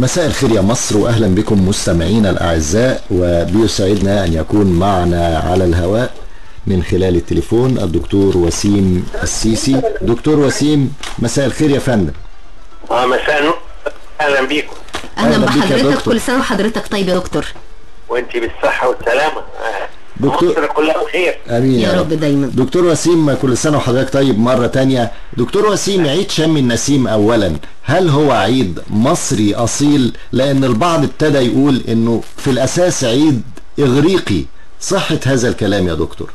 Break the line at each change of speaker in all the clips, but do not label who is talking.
مساء الخير يا مصر واهلا بكم مستمعينا الأعزاء وبيسعدنا أن يكون معنا على الهواء من خلال التليفون الدكتور وسيم السيسي. دكتور وسيم مساء الخير يا فندم.
آه مساء أهلا بيكم.
أهلا أهلا
بحضرتك
دكتور.
كل سنة وحضرتك طيب يا دكتور.
وانت بالصحة والسلامة.
دكتور-
مصر كلها بخير.
آمين
يا رب. دايما.
دكتور وسيم كل سنة وحضرتك طيب. مرة تانية. دكتور وسيم عيد شم النسيم اولا. هل هو عيد مصري أصيل؟ لأن البعض ابتدى يقول إنه في الأساس عيد إغريقي. صحة هذا الكلام يا دكتور.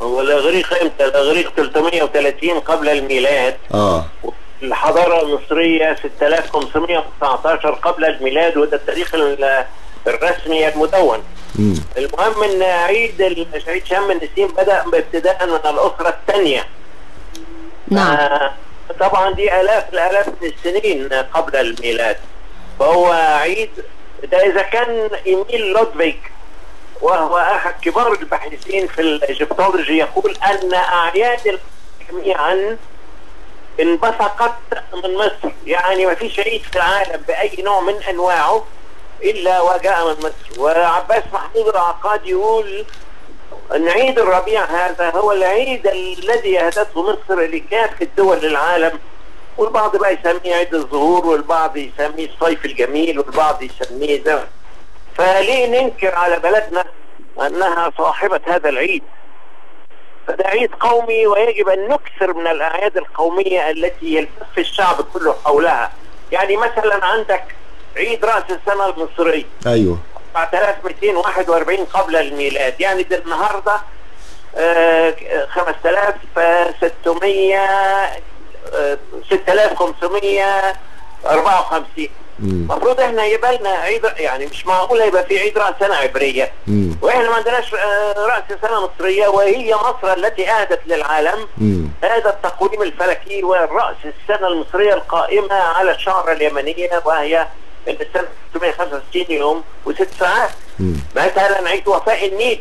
هو الإغريق إمتى؟ الإغريق 330 قبل الميلاد.
آه.
الحضارة المصرية 6519 قبل الميلاد وده التاريخ ال- الرسمي المدون. المهم إن عيد عيد شم النسيم بدأ ابتداء من الأسرة الثانية.
نعم.
آه، طبعا دي آلاف الآلاف السنين قبل الميلاد. فهو عيد ده إذا كان إميل لودفيج وهو احد كبار الباحثين في ال Egyptology يقول أن أعياد جميعا انبثقت من مصر. يعني ما فيش عيد في العالم بأي نوع من أنواعه. إلا وجاء من مصر. وعباس محمود العقاد يقول أن عيد الربيع هذا هو العيد الذي أهدته مصر لكافة دول العالم. والبعض بقى يسميه عيد الظهور والبعض يسميه الصيف الجميل والبعض يسميه ده. فليه ننكر على بلدنا أنها صاحبة هذا العيد؟ فده عيد قومي ويجب أن نكثر من الأعياد القومية التي يلتف الشعب كله حولها. يعني مثلا عندك عيد رأس السنة المصري
أيوه
4241 قبل الميلاد يعني ده النهارده آه، 5600 آه، 6554
مم.
المفروض إحنا يبقى لنا عيد يعني مش معقول يبقى في عيد رأس سنة عبرية
مم.
وإحنا ما عندناش آه، رأس سنة مصرية وهي مصر التي أهدت للعالم
مم.
هذا التقويم الفلكي والرأس السنة المصرية القائمة على الشعرة اليمنية وهي من السنة 665 يوم وست ساعات. مثلا عيد وفاء النيل.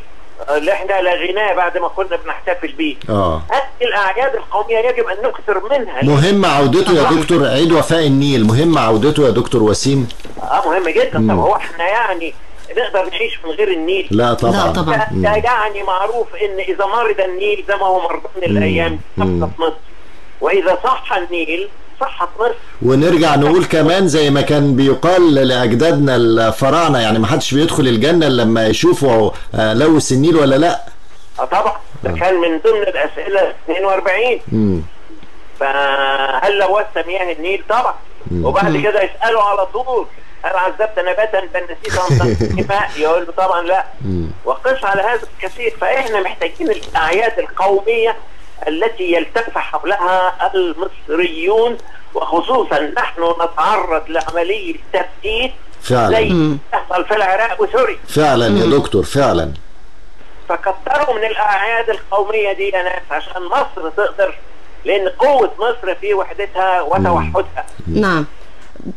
اللي إحنا لغيناه بعد ما كنا بنحتفل بيه.
آه.
هذه الأعياد القومية يجب أن نكثر منها.
مهم عودته يا دكتور عيد وفاء النيل. مهم عودته يا دكتور وسيم؟
آه مهم جدا طب هو إحنا يعني نقدر نعيش من غير النيل.
لا طبعا.
لا طبعا.
ده يعني معروف إن إذا مرض النيل زي ما هو مرضان
الأيام.
سقطت مصر وإذا صح النيل صحت مصر
ونرجع نقول كمان زي ما كان بيقال لأجدادنا الفراعنة يعني ما حدش بيدخل الجنة إلا لما يشوفوا آه، لوث النيل ولا لأ.
آه طبعا. ده كان من ضمن الأسئلة 42
مم.
فهل لوثت مياه النيل؟ طبعا. وبعد كده يسألوا على طول. هل عذبت نباتا بل نسيت ان ماء يقول له طبعا لأ. وقس على هذا الكثير. فإحنا محتاجين الأعياد القومية التي يلتف حولها المصريون وخصوصا نحن نتعرض لعملية تفتيت
فعلا.
يحصل في العراق وسوريا.
فعلا يا دكتور فعلا.
فكتروا من الأعياد القومية دي يا ناس عشان مصر تقدر لأن قوة مصر في وحدتها وتوحدها.
نعم.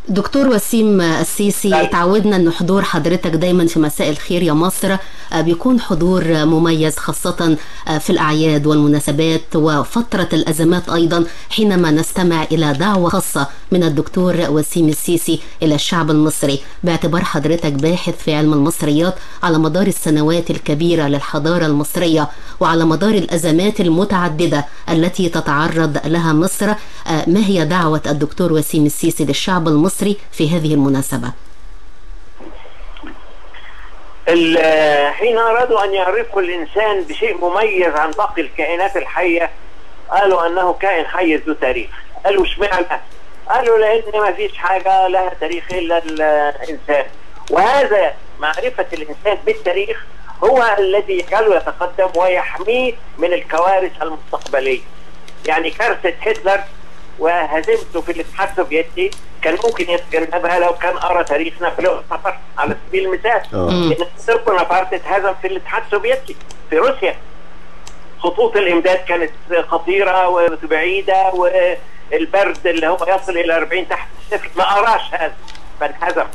دكتور وسيم السيسي
أيوة.
تعودنا أن حضور حضرتك دايما في مساء الخير يا مصر آه، بيكون حضور مميز خاصة آه، في الأعياد والمناسبات وفترة الأزمات أيضا حينما نستمع إلى دعوة خاصة من الدكتور وسيم السيسي إلى الشعب المصري باعتبار حضرتك باحث في علم المصريات على مدار السنوات الكبيرة للحضارة المصرية وعلى مدار الأزمات المتعددة التي تتعرض لها مصر آه، ما هي دعوة الدكتور وسيم السيسي للشعب المصري في هذه المناسبة؟
ال- حين ارادوا أن يعرفوا الإنسان بشيء مميز عن باقي الكائنات الحية. قالوا أنه كائن حي ذو تاريخ. قالوا اشمعنى قالوا لأن ما فيش حاجة لها تاريخ إلا الإنسان. وهذا معرفة الإنسان بالتاريخ هو الذي يجعله يتقدم ويحميه من الكوارث المستقبلية. يعني كارثة هتلر وهزيمته في الاتحاد السوفيتي كان ممكن يتجنبها لو كان قرا تاريخ نابليون بونابرت على سبيل المثال
آه.
لأن نابليون بونابرت اتهزم في الاتحاد السوفيتي في روسيا. خطوط الإمداد كانت خطيرة وبعيدة والبرد اللي هو يصل إلى 40 تحت الصفر. ما قراش هذا فانهزم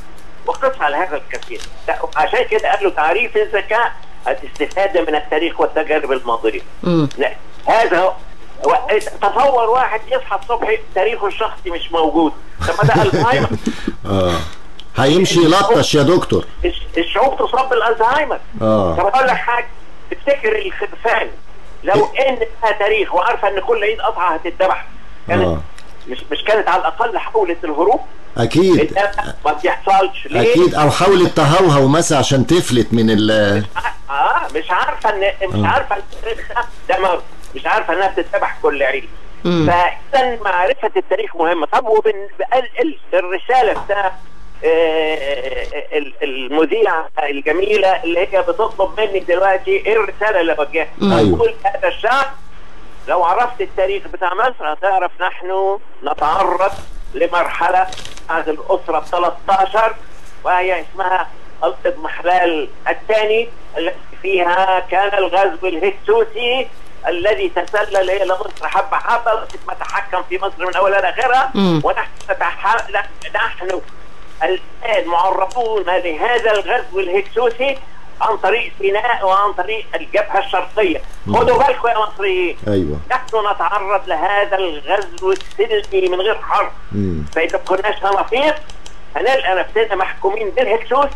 وقف على هذا الكثير. عشان كده قال له تعريف الذكاء الاستفادة من التاريخ والتجارب الماضية. هذا تصور واحد يصحى الصبح تاريخه الشخصي مش موجود. طب ده الزهايمر.
آه. هيمشي يلطش يا دكتور.
الش- الشعوب تصاب بالألزهايمر.
آه.
طب أقول لك حاجة. تفتكر الخرفان لو إن لها تاريخ وعارفة إن كل عيد اضحى هتتذبح. كانت
آه.
مش مش كانت على الأقل حاولت الهروب؟ أكيد. ما بيحصلش. ليه؟
أكيد. أو حاولت تهوهو مثلا عشان تفلت من ال
آه مش عارفة ان مش
آه.
عارفة إن ده مش عارفة إنها بتتذبح كل عيد. فإذا معرفة التاريخ مهمة طب وبن ال- ال- الرسالة بتاع آه، ال- المذيعة الجميلة اللي هي بتطلب مني دلوقتي إيه الرسالة اللي بوجهها؟
أيوة.
أقول هذا الشعب لو عرفت التاريخ بتاع مصر هتعرف نحن نتعرض لمرحلة بعد الأسرة 13 وهي اسمها الاضمحلال الثاني التي فيها كان الغزو الهكسوسي الذي تسلل إلى مصر. حبه حبه ما تحكم في مصر من اولها لاخرها. ونحن نتح... نحن الآن معرضون لهذا الغزو الهكسوسي عن طريق سيناء وعن طريق الجبهة الشرقية. خدوا بالكم يا مصريين.
أيوه.
نحن نتعرض لهذا الغزو السلمي من غير حرب. فإذا كناش هنفيق هنلقى نفسنا محكومين بالهكسوس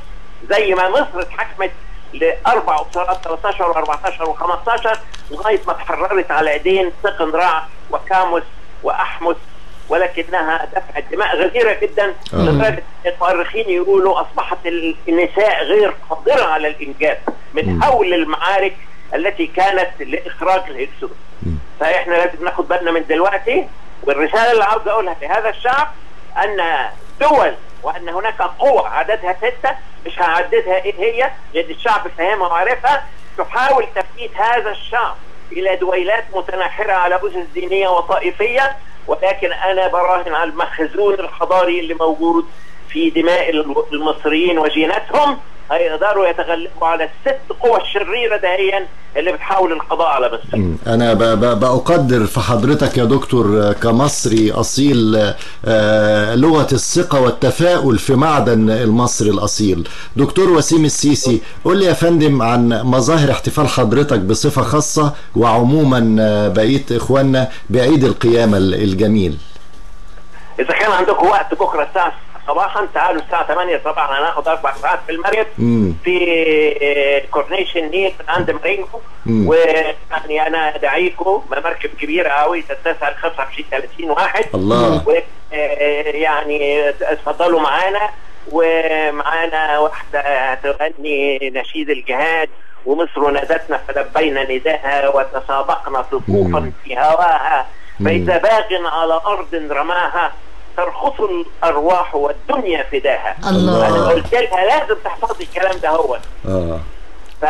زي ما مصر اتحكمت لاربع اسرات 13 و14 و15 لغاية ما اتحررت على ايدين سقنرع وكاموس واحمس ولكنها دفعت دماء غزيرة جدا
آه.
لدرجة المؤرخين يقولوا أصبحت النساء غير قادرة على الإنجاب من هول المعارك التي كانت لإخراج الهكسوس فإحنا لازم ناخد بالنا من دلوقتي والرسالة اللي عاوز أقولها لهذا الشعب أن دول وأن هناك قوى عددها ستة مش هعددها إيه هي لأن الشعب فاهمها وعارفها تحاول تفتيت هذا الشعب إلى دويلات متناحرة على اسس دينيه وطائفية ولكن أنا براهن على المخزون الحضاري اللي موجود في دماء المصريين وجيناتهم. هيقدروا يتغلبوا على الست قوى الشريرة دهيا اللي بتحاول القضاء على مصر.
أنا بقدر في حضرتك يا دكتور كمصري أصيل آه، لغة الثقة والتفاؤل في معدن المصري الأصيل. دكتور وسيم السيسي قول لي يا فندم عن مظاهر احتفال حضرتك بصفة خاصة وعموما آه، بقيه إخواننا بعيد القيامه ال- الجميل.
إذا كان عندكم وقت بكرة الساعة صباحا تعالوا الساعة 8 صباحا هناخد أربع ساعات في المريض
مم.
في كورنيش النيل من عند مارينكو
مم.
ويعني أنا ادعيكم مركب كبيرة قوي تتسع ل 25 30 واحد
الله
و آه، يعني اتفضلوا معانا ومعانا واحدة هتغني نشيد الجهاد ومصر نادتنا فلبينا نداها وتسابقنا صفوفا
مم.
في هواها
مم.
فإذا باغ على أرض رماها ترخص الأرواح والدنيا فداها.
الله.
أنا قلت لها لازم تحفظي الكلام ده هو.
آه.
ف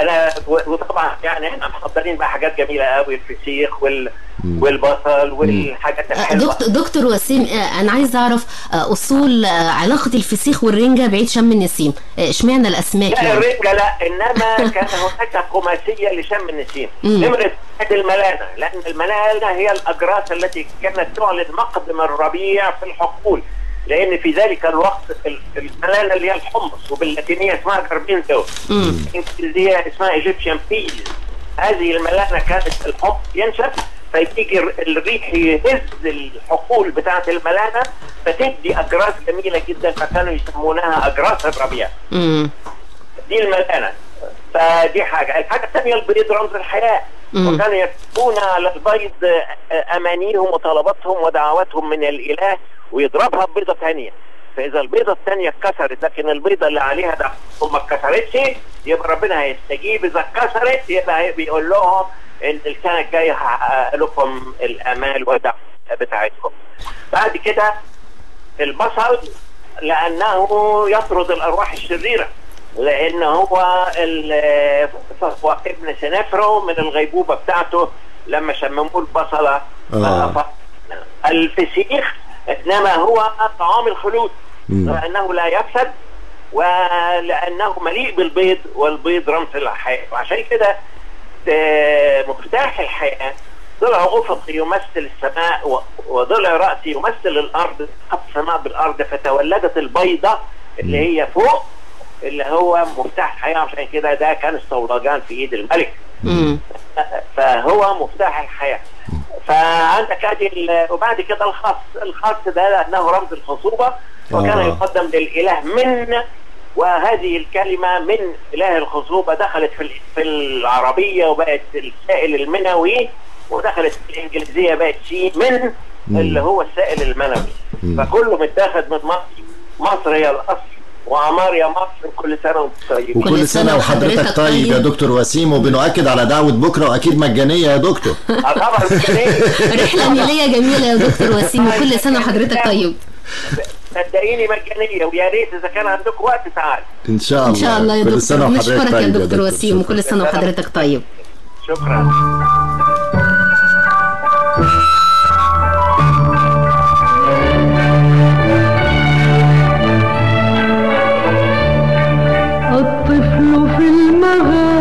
أنا وطبعا يعني إحنا محضرين بقى حاجات جميلة قوي الفسيخ وال والبصل والحاجات
آه،
الحلوة.
دكتور دكتور وسيم آه، أنا عايز أعرف آه، أصول علاقة الفسيخ والرنجة بعيد شم النسيم. إشمعنى الأسماك
لا
يعني؟
الرنجة لا إنما كان هناك خماسيه لشم النسيم.
مم.
نمرة واحد الملانة لأن الملانة هي الأجراس التي كانت تعلن مقدم الربيع في الحقول. لأن في ذلك الوقت ال- الملانه اللي هي الحمص وباللاتينية اسمها
مم.
الانجليزيه اسمها Egyptian peas هذه الملانه كانت الحمص ينشف فيجي الر- الريح يهز الحقول بتاعه الملانه فتدي اجراس جميلة جدا فكانوا يسمونها اجراس الربيع. دي الملانه فدي حاجة. الحاجة الثانية البيض رمز
الحياة.
وكانوا يكتبون على البيض أمانيهم وطلباتهم ودعواتهم من الإله ويضربها ببيضه ثانية. فإذا البيضة الثانية اتكسرت لكن البيضة اللي عليها ده ما اتكسرتش يبقى ربنا هيستجيب. إذا اتكسرت يبقى بيقول لهم إن السنة الجاية هحقق لكم الأمال والدعوة بتاعتكم بعد كده البصل لأنه يطرد الأرواح الشريرة. لأن هو ابن سنفرو من الغيبوبة بتاعته لما شمموه البصلة.
آه.
الفسيخ إنما هو طعام الخلود. لأنه لا يفسد ولأنه مليء بالبيض والبيض رمز الحياة. وعشان كده آه، مفتاح الحياة. ضلع افقي يمثل السماء وضلع راسي يمثل الأرض خط السماء بالأرض فتولدت البيضة اللي هي فوق. اللي هو مفتاح الحياة عشان كده ده كان الصولجان في إيد الملك. فهو مفتاح الحياة. فعندك ادي وبعد كده الخاص الخاص ده انه رمز الخصوبة وكان
آه.
يقدم للإله من وهذه الكلمة من إله الخصوبة دخلت في في العربية وبقت السائل المنوي ودخلت في الإنجليزية بقت شي من اللي هو السائل المنوي. فكله متاخد من مصر مصر هي الأصل. وعمار يا مصر كل سنة وأنتم طيبين
وكل سنة وحضرتك طيب يا دكتور وسيم وبنؤكد على دعوة بكرة وأكيد مجانية يا دكتور.
آه طبعا مجانية.
رحلة نيلية جميلة يا دكتور وسيم وكل سنة وحضرتك طيب.
صدقيني مجانية ويا ريت إذا كان عندكم وقت تعال.
إن شاء الله
إن شاء الله. يا
كل سنة
دكتور نشكرك يا
طيب
دكتور وسيم. وكل سنة وحضرتك طيب.
شكرا.
في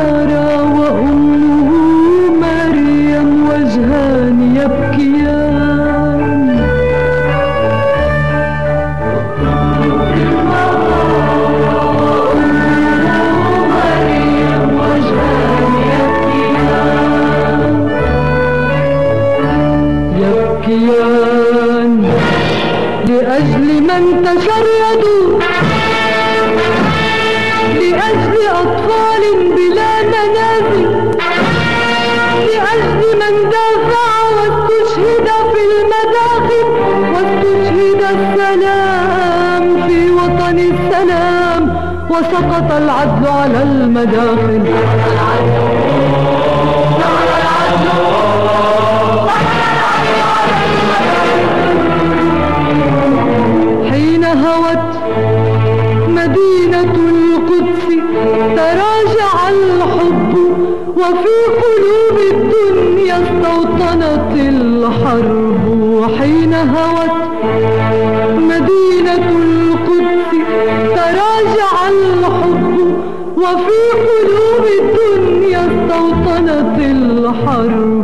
على المداخل. حين هوت مدينة القدس تراجع الحب وفي قلوب الدنيا استوطنت الحرب. الحرب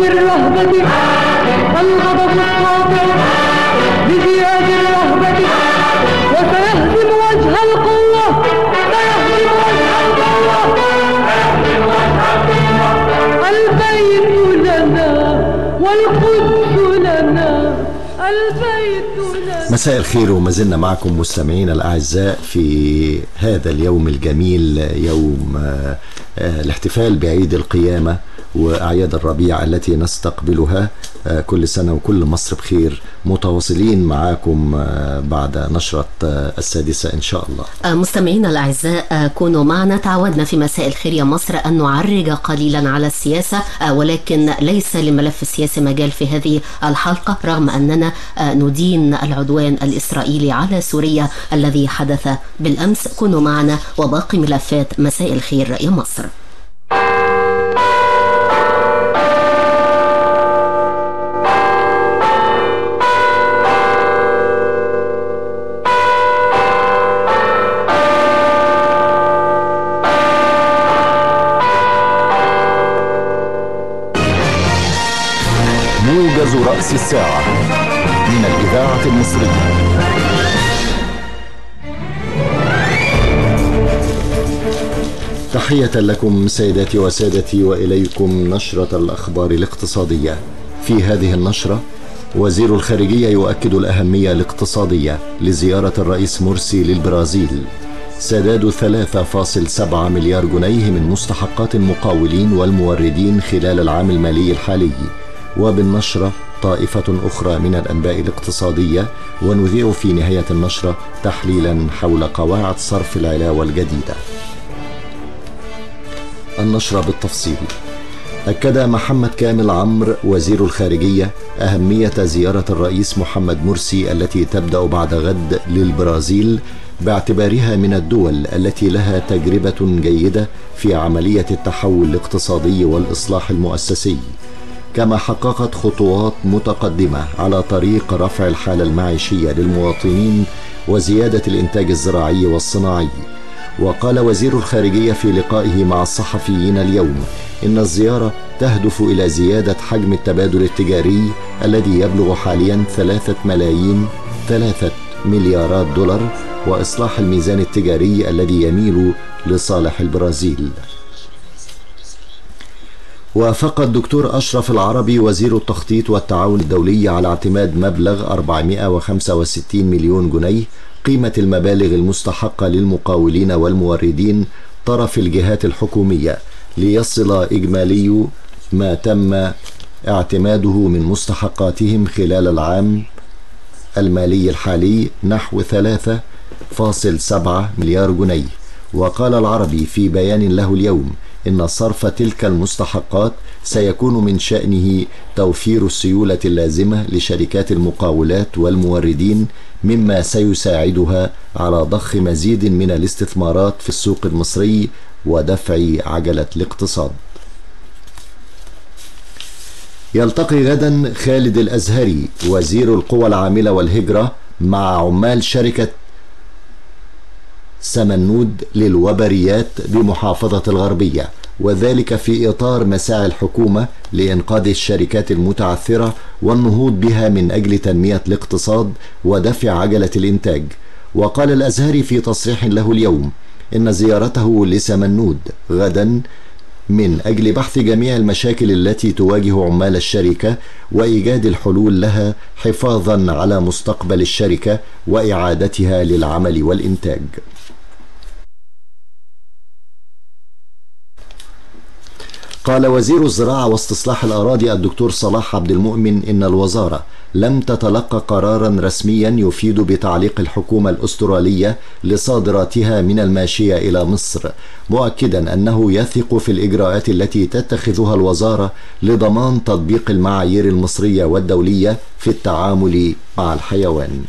بجياد الرهبة. الغضب الساطع بجياد الرهبة وسيهزم وجه القوة. سيهزم وجه القوة. البيت لنا والقدس لنا. البيت لنا.
مساء الخير وما زلنا معكم مستمعينا الأعزاء في هذا اليوم الجميل يوم آه، الاحتفال بعيد القيامة. وأعياد الربيع التي نستقبلها آه، كل سنة وكل مصر بخير. متواصلين معاكم آه، بعد نشرة آه، السادسة إن شاء الله.
مستمعينا الأعزاء كونوا معنا. تعودنا في مساء الخير يا مصر أن نعرج قليلا على السياسة ولكن ليس لملف السياسي مجال في هذه الحلقة رغم أننا ندين العدوان الإسرائيلي على سوريا الذي حدث بالأمس. كونوا معنا وباقي ملفات مساء الخير يا مصر.
رأس الساعة من الإذاعة المصرية. تحية لكم سيداتي وسادتي وإليكم نشرة الأخبار الاقتصادية. في هذه النشرة وزير الخارجية يؤكد الأهمية الاقتصادية لزيارة الرئيس مرسي للبرازيل. سداد 3.7 مليار جنيه من مستحقات المقاولين والموردين خلال العام المالي الحالي. وبالنشرة طائفة أخرى من الأنباء الاقتصادية ونذيع في نهاية النشرة تحليلا حول قواعد صرف العلاوة الجديدة النشرة بالتفصيل. أكد محمد كامل عمرو وزير الخارجية أهمية زيارة الرئيس محمد مرسي التي تبدأ بعد غد للبرازيل باعتبارها من الدول التي لها تجربة جيدة في عملية التحول الاقتصادي والإصلاح المؤسسي. كما حققت خطوات متقدمة على طريق رفع الحالة المعيشية للمواطنين وزيادة الإنتاج الزراعي والصناعي. وقال وزير الخارجية في لقائه مع الصحفيين اليوم إن الزيارة تهدف إلى زيادة حجم التبادل التجاري الذي يبلغ حاليا ثلاثة ملايين ثلاثة مليارات دولار وإصلاح الميزان التجاري الذي يميل لصالح البرازيل. وافق الدكتور أشرف العربي وزير التخطيط والتعاون الدولي على اعتماد مبلغ 465 مليون جنيه قيمة المبالغ المستحقة للمقاولين والموردين طرف الجهات الحكومية ليصل إجمالي ما تم اعتماده من مستحقاتهم خلال العام المالي الحالي نحو 3.7 مليار جنيه. وقال العربي في بيان له اليوم إن صرف تلك المستحقات سيكون من شأنه توفير السيولة اللازمة لشركات المقاولات والموردين مما سيساعدها على ضخ مزيد من الاستثمارات في السوق المصري ودفع عجلة الاقتصاد. يلتقي غدا خالد الأزهري وزير القوى العاملة والهجرة مع عمال شركة سمنود للوبريات بمحافظة الغربية وذلك في إطار مساعي الحكومة لإنقاذ الشركات المتعثرة والنهوض بها من أجل تنمية الاقتصاد ودفع عجلة الإنتاج. وقال الأزهري في تصريح له اليوم إن زيارته لسمنود غدا من أجل بحث جميع المشاكل التي تواجه عمال الشركة وإيجاد الحلول لها حفاظا على مستقبل الشركة وإعادتها للعمل والإنتاج. قال وزير الزراعة واستصلاح الأراضي الدكتور صلاح عبد المؤمن إن الوزارة لم تتلقى قرارا رسميا يفيد بتعليق الحكومة الأسترالية لصادراتها من الماشية إلى مصر مؤكدا أنه يثق في الإجراءات التي تتخذها الوزارة لضمان تطبيق المعايير المصرية والدولية في التعامل مع الحيوان.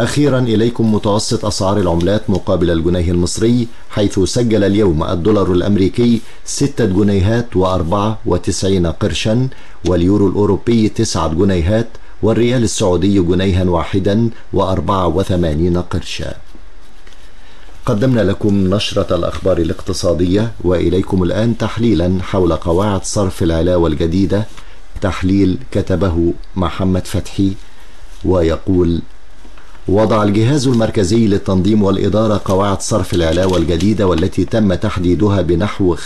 أخيرا إليكم متوسط أسعار العملات مقابل الجنيه المصري حيث سجل اليوم الدولار الأمريكي ستة جنيهات وأربعة وتسعين قرشا واليورو الأوروبي تسعة جنيهات والريال السعودي جنيها واحدا وأربعة وثمانين قرشا. قدمنا لكم نشرة الأخبار الاقتصادية وإليكم الآن تحليلا حول قواعد صرف العلاوة الجديدة تحليل كتبه محمد فتحي ويقول وضع الجهاز المركزي للتنظيم والإدارة قواعد صرف العلاوة الجديدة والتي تم تحديدها بنحو 15%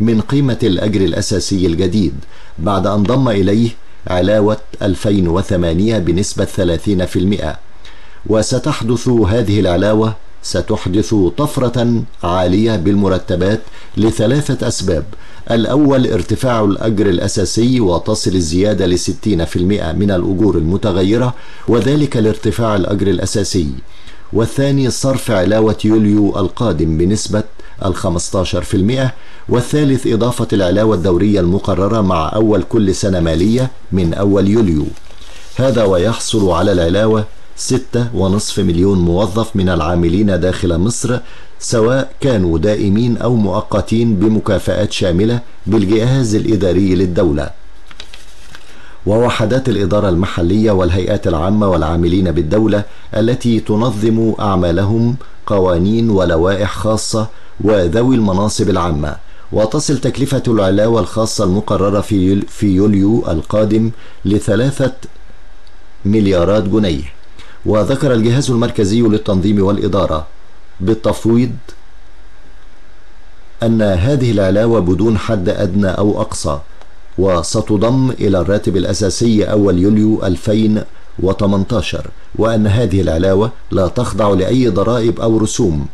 من قيمة الأجر الأساسي الجديد بعد أن ضم إليه علاوة 2008 بنسبة 30% وستحدث هذه العلاوة ستحدث طفرة عالية بالمرتبات لثلاثة أسباب. الأول ارتفاع الأجر الأساسي وتصل الزيادة لستين في المئة من الأجور المتغيرة وذلك لارتفاع الأجر الأساسي. والثاني صرف علاوة يوليو القادم بنسبة الخمستاشر في المئة. والثالث إضافة العلاوة الدورية المقررة مع أول كل سنة مالية من أول يوليو. هذا ويحصل على العلاوة ستة ونصف مليون موظف من العاملين داخل مصر سواء كانوا دائمين أو مؤقتين بمكافآت شاملة بالجهاز الإداري للدولة. ووحدات الإدارة المحلية والهيئات العامة والعاملين بالدولة التي تنظم أعمالهم قوانين ولوائح خاصة وذوي المناصب العامة. وتصل تكلفة العلاوة الخاصة المقررة في يوليو القادم لثلاثة مليارات جنيه. وذكر الجهاز المركزي للتنظيم والإدارة بالتفويض أن هذه العلاوة بدون حد أدنى أو أقصى وستضم إلى الراتب الأساسي أول يوليو 2018 وأن هذه العلاوة لا تخضع لأي ضرائب أو رسوم.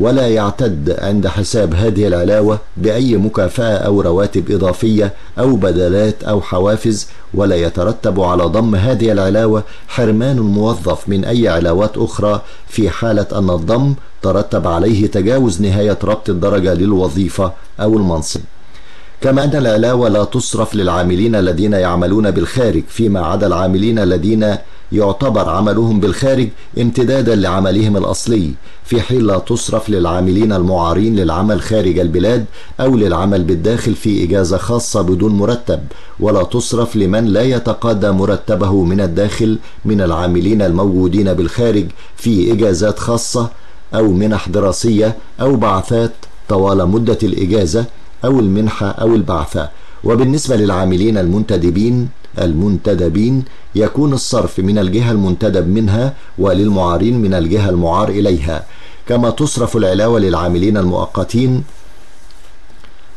ولا يعتد عند حساب هذه العلاوة بأي مكافأة أو رواتب إضافية أو بدلات أو حوافز ولا يترتب على ضم هذه العلاوة حرمان الموظف من أي علاوات أخرى في حالة أن الضم ترتب عليه تجاوز نهاية ربط الدرجة للوظيفة أو المنصب. كما أن العلاوة لا تصرف للعاملين الذين يعملون بالخارج فيما عدا العاملين الذين يعتبر عملهم بالخارج امتدادا لعملهم الأصلي في حين لا تصرف للعاملين المعارين للعمل خارج البلاد أو للعمل بالداخل في إجازة خاصة بدون مرتب ولا تصرف لمن لا يتقاضى مرتبه من الداخل من العاملين الموجودين بالخارج في إجازات خاصة أو منح دراسية أو بعثات طوال مدة الإجازة أو المنحة أو البعثة. وبالنسبة للعاملين المنتدبين المنتدبين يكون الصرف من الجهة المنتدب منها وللمعارين من الجهة المعار إليها كما تصرف العلاوة للعاملين المؤقتين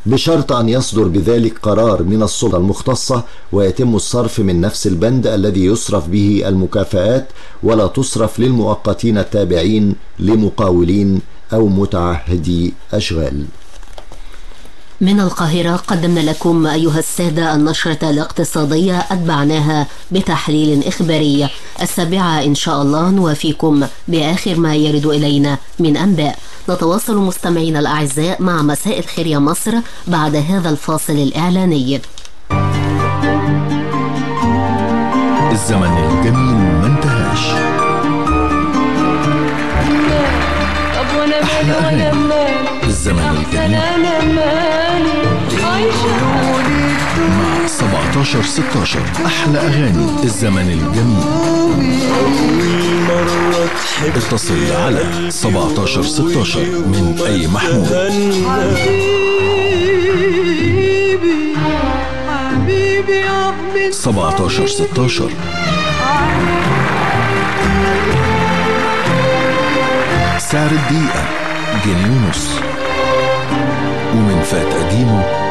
بشرط أن يصدر بذلك قرار من السلطة المختصة ويتم الصرف من نفس البند الذي يصرف به المكافآت ولا تصرف للمؤقتين التابعين لمقاولين أو متعهدي أشغال.
من القاهرة قدمنا لكم أيها السادة النشرة الاقتصادية أتبعناها بتحليل إخباري. السابعة إن شاء الله نوافيكم بآخر ما يرد إلينا من أنباء. نتواصل مستمعينا الأعزاء مع مساء الخير يا مصر بعد هذا الفاصل الإعلاني.
الزمن الجميل ما انتهاش.
وأنا مالي
الزمن الجميل. 17 16 أحلى أغاني الزمن الجميل. اتصل على 17 16 من أي محمول
حبيبي حبيبي يا ابني
17 16 سعر الدقيقة جنيه ونص. ومن فات قديمه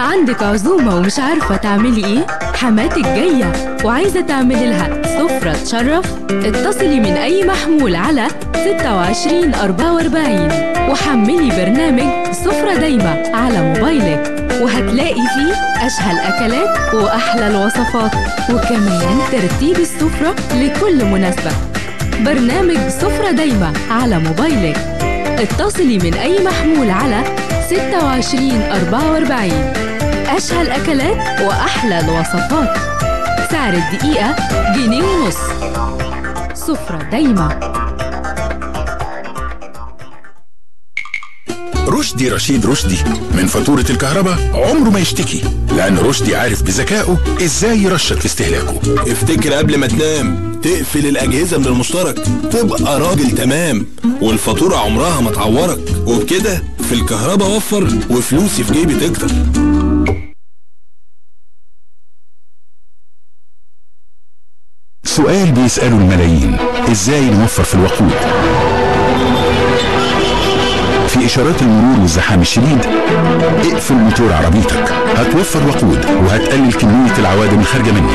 عندك عزومة ومش عارفة تعملي إيه؟ حماتك جاية وعايزة تعملي لها سفرة تشرف؟ اتصلي من أي محمول على 26 44 وحملي برنامج سفرة دايمة على موبايلك وهتلاقي فيه أشهى الأكلات وأحلى الوصفات وكمان ترتيب السفرة لكل مناسبة برنامج سفرة دايمة على موبايلك اتصلي من أي محمول على 26 44 أشهى الأكلات وأحلى الوصفات. سعر الدقيقة جنيه ونص. سفرة دايمة.
رشدي رشيد رشدي من فاتورة الكهرباء عمره ما يشتكي لأن رشدي عارف بذكائه إزاي يرشد في استهلاكه.
افتكر قبل ما تنام تقفل الأجهزة من المشترك تبقى راجل تمام والفاتورة عمرها ما تعورك. وبكده في الكهرباء وفر وفلوسي في جيبي تكتر.
سؤال بيسأله الملايين. إزاي نوفر في الوقود؟ في إشارات المرور والزحام الشديد اقفل موتور عربيتك. هتوفر وقود وهتقلل كمية العوادم الخارجة منه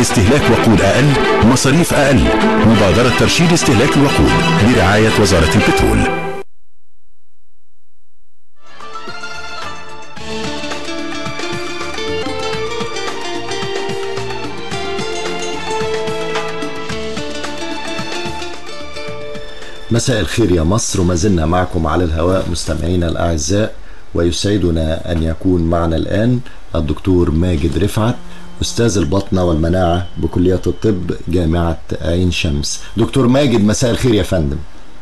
استهلاك وقود أقل مصاريف أقل. مبادرة ترشيد استهلاك الوقود برعاية وزارة البترول.
مساء الخير يا مصر وما زلنا معكم على الهواء مستمعينا الأعزاء ويسعدنا أن يكون معنا الآن الدكتور ماجد رفعت أستاذ البطنة والمناعة بكلية الطب جامعة عين شمس. دكتور ماجد مساء الخير يا فندم.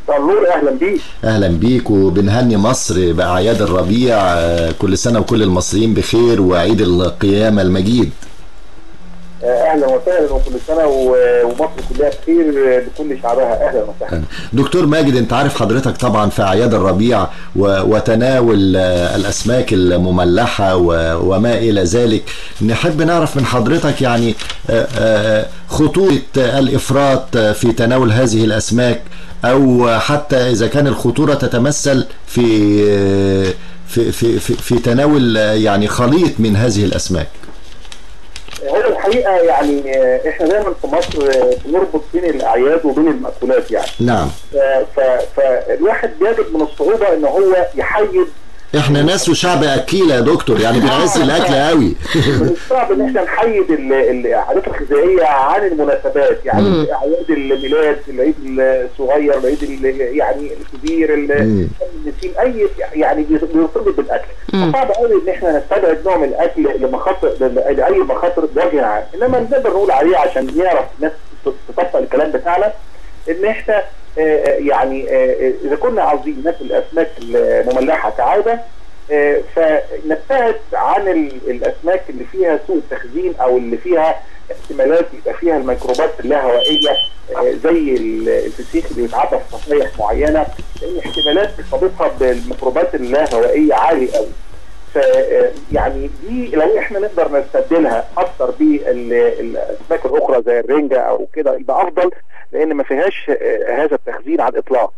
نور أهلا بيك.
أهلا بيك وبنهني مصر بأعياد الربيع آه، كل سنة وكل المصريين بخير وعيد القيامه المجيد.
أهلا وسهلا وكل سنه ومصر كلها بخير بكل شعبها أهلا وسهلا.
دكتور ماجد أنت عارف حضرتك طبعا في أعياد الربيع وتناول آه، الأسماك المملحة وما إلى ذلك. نحب نعرف من حضرتك يعني آه، آه، خطورة الإفراط في تناول هذه الأسماك أو حتى إذا كان الخطورة تتمثل في آه، في في في, في تناول آه، يعني خليط من هذه الأسماك.
هو الحقيقة يعني آه، إحنا دايما في مصر آه، بنربط بين الأعياد وبين المأكولات يعني.
نعم.
فالواحد بيجد من الصعوبة إن هو يحيد
إحنا ناس وشعب أكيل يا دكتور يعني بنعز الأكل قوي.
من الصعب إن إحنا نحيد ال- العادات الغذائية عن المناسبات يعني أعياد الميلاد العيد الصغير العيد ال- يعني الكبير. النسيم أي يعني بيرتبط بالأكل. فصعب قوي إن إحنا نستبعد نوع من الأكل لمخاطر لاي مخاطر بوجه عام إنما نقدر نقول عليه عشان نعرف الناس تطبق الكلام بتاعنا إن إحنا يعني آه، آه، إذا كنا عاوزين ناكل الأسماك المملحة كعادة آه، فنبتعد عن ال- الأسماك اللي فيها سوء التخزين أو اللي فيها احتمالات يبقى فيها الميكروبات اللاهوائية آه، زي ال- الفسيخ اللي بيتعبى في صفائح معينة لأن احتمالات إصابتها بالميكروبات اللاهوائية عالي قوي يعني دي لو إحنا نقدر نستبدلها أكتر بالاسماك الاخرى زي الرنجة أو كده يبقى افضل لأن ما فيهاش آه، هذا التخزين على الاطلاق.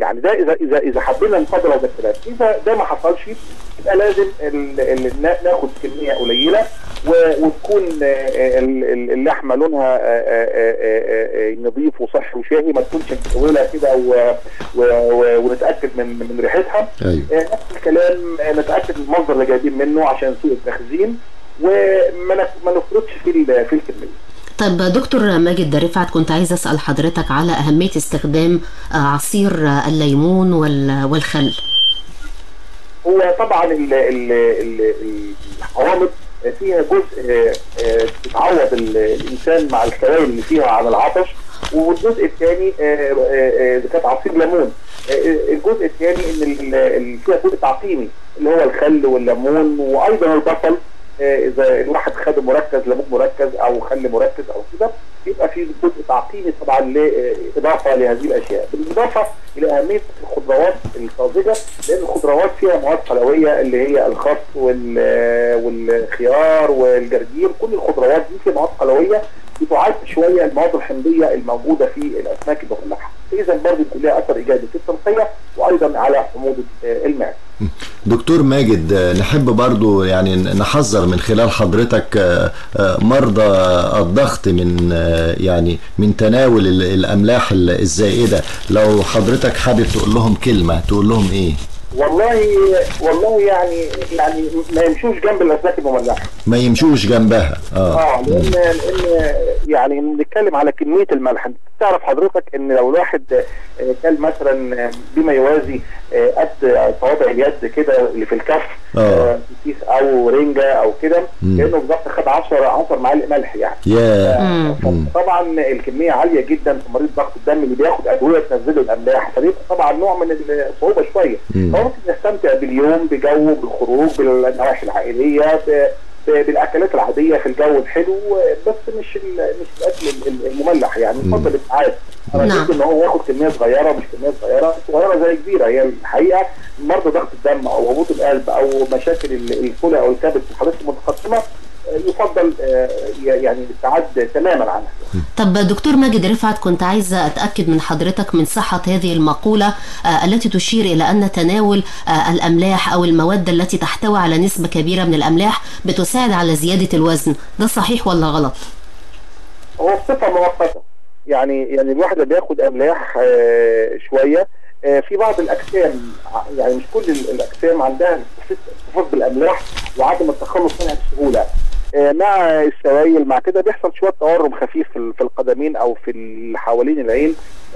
يعني ده اذا اذا إذا حبينا نفضل هذا الكلام. إذا ده ما حصلش يبقى لازم ال- ال- نا- ناخد كمية قليلة وتكون ال- ال- اللحمة لونها آه، آه، آه، نظيف وصحي وشاهي ما تكونش متسوله كده ونتأكد من من ريحتها. آه، نفس الكلام نتأكد من المصدر اللي جايبين منه عشان سوء التخزين وما نف- ما نفرطش في في الكمية.
طب دكتور ماجد رفعت كنت عايزة أسأل حضرتك على أهمية استخدام آه، عصير الليمون وال- والخل.
هو طبعا ال- ال- ال- الحوامض فيها جزء آه، آه، بتعوض ال- الإنسان مع السوائل اللي فيها عن العطش. والجزء الثاني كانت عصير ليمون الجزء الثاني إن فيها جزء تعقيمي اللي هو الخل والليمون وأيضا البصل. إذا الواحد خد مركز ليمون مركز أو خل مركز أو كده يبقى في جزء تعقيمي طبعا لاضافه لهذه الأشياء. بالإضافة إلى أهمية الخضروات الطازجه لأن الخضروات فيها مواد حلوية اللي هي الخس وال- والخيار والجرجير كل الخضروات دي فيها مواد حلوية بتعاد شوية المواد الحمضية الموجودة في الأسماك المملحه اذا برضه لها أثر إيجابي في التنقيه وأيضا على حموضة آه، المعدة.
دكتور ماجد نحب برضو يعني نحذر من خلال حضرتك آه، آه، مرضى الضغط من آه، يعني من تناول ال- الأملاح ال- الزائدة. لو حضرتك حابب تقول لهم كلمة تقول لهم إيه؟
والله والله يعني يعني ما يمشوش جنب الأسماك المملحة
ما يمشوش جنبها آه
آه لأن لأن يعني بنتكلم على كمية الملح أنت تعرف حضرتك إن لو الواحد آه، كل مثلا آه، بما يوازي آه، قد صوابع اليد كده اللي في الكف.
آه،
فسيخ أو رنجة أو كده. كانه بالظبط خد 10 10 معالق ملح يعني
يا
مم.
مم.
طبعا الكمية عالية جدا في مريض ضغط الدم اللي بياخد أدوية تنزله الأملاح فبيبقى طبعا نوع من
الصعوبة
شوية ممكن يستمتع باليوم بجو بالخروج بالنواحي العائلية ب- ب- بالأكلات العادية في الجو الحلو بس مش ال- مش الأكل ال- ال- المملح يعني. يفضل الابتعاد أنا
نعم.
إن هو ياخد كمية صغيرة مش كمية صغيرة صغيرة زي كبيرة. هي الحقيقة مرضى ضغط الدم أو هبوط القلب أو مشاكل ال- الكلى أو الكبد في الحالات المتقدمة يفضل آه، يعني الابتعاد تماما عنها.
طب دكتور ماجد رفعت كنت عايزة أتأكد من حضرتك من صحة هذه المقولة آه، التي تشير إلى أن تناول آه، الأملاح أو المواد التي تحتوي على نسبة كبيرة من الأملاح بتساعد على زيادة الوزن. ده صحيح ولا غلط؟
هو بصفة مؤقتة. يعني يعني الواحد بياخد أملاح شوية آه، في بعض الأجسام يعني مش كل ال- الأجسام عندها صفات بالأملاح وعدم التخلص منها بسهولة. مع السوائل مع كده بيحصل شوية تورم خفيف في ال- في القدمين أو في حوالين العين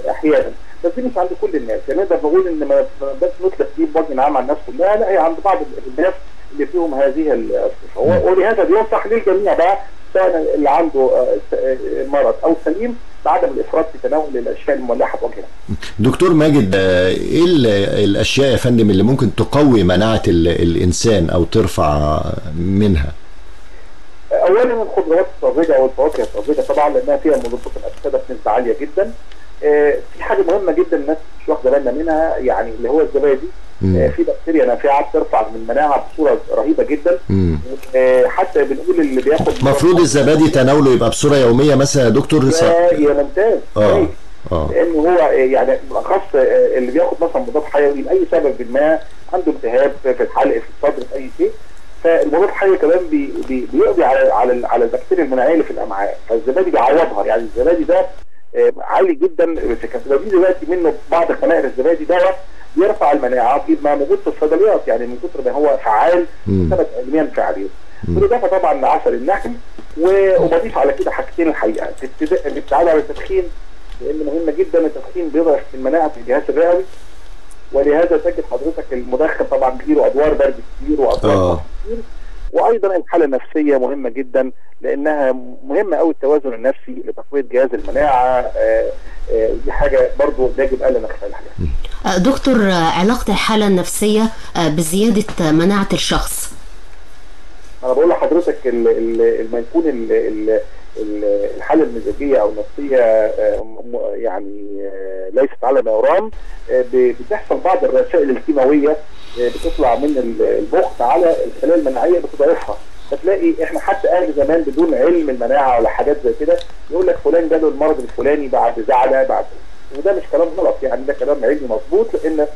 أحيانا. بس دي مش عند كل الناس. يعني نقدر نقول إن ما بس نطلق دي بوجه عام على الناس كلها لا هي عند بعض الناس اللي فيهم هذه الصفه و- ولهذا بينصح للجميع بقى سواء اللي عنده آه، آه، مرض أو سليم بعدم الإفراط في تناول الأشياء المملحه بوجه عام.
دكتور ماجد آه، إيه ال- الأشياء يا فندم اللي ممكن تقوي مناعة ال- الإنسان أو ترفع منها؟
اولا الخضروات الطازجه والفواكه الطازجه طبعا لأنها فيها مضادات الاكسده بنسبة عالية جدا آه، في حاجة مهمة جدا الناس مش واخدة بالنا منها يعني اللي هو الزبادي. آه، في بكتيريا نافعه بترفع من المناعه بصورة رهيبة جدا. آه، حتى بنقول اللي بياخد
المفروض الزبادي تناوله يبقى بصورة يومية مثلا يا دكتور
يا ممتاز
آه
كويس.
آه
لأنه هو يعني آه، اللي بياخد مثلا مضاد حيوي لاي سبب ما عنده التهاب في الحلق في الصدر في أي شيء فالمضاد الحيوي كمان بي بي بيقضي على على على البكتيريا المناعية اللي في الأمعاء. فالزبادي بيعوضها. يعني الزبادي ده آه، عالي جدا. في كان لو في دلوقتي منه بعض خمائر الزبادي ده بيرفع المناعة. بيبقى موجود في الصيدليات يعني من كتر ما هو فعال. ثبت علميا فعاليته بالإضافة طبعا لعسل النحل وبضيف على كده حاجتين الحقيقة. الابتعاد عن التدخين لأن مهم جدا التدخين بيضعف من مناعه الجهاز الرئوي. ولهذا تجد حضرتك المدخن طبعا كتير وأدوار برد كتير وادوار
آه.
كتير وأيضا الحالة النفسية مهمة جدا لأنها مهمة قوي التوازن النفسي لتقويه جهاز المناعة آه، آه، دي حاجة برضو يجب ألا نغفلها يعني.
دكتور علاقة الحالة النفسية آه، بزيادة آه، مناعة الشخص
أنا بقول لحضرتك ال- ال- لما يكون ال- ال- ال- الحالة المزاجيه أو النفسية آه، يعني آه، ليست على ما يرام آه، بتحصل بعض الرسائل الكيماوية بتطلع من ال- المخ على الخلايا المناعية بتضعفها فتلاقي إحنا حتى أهل زمان بدون علم المناعة ولا حاجات زي كده يقول لك فلان جاله المرض الفلاني بعد زعلة بعد وده مش كلام غلط يعني ده كلام علمي مظبوط لأن ال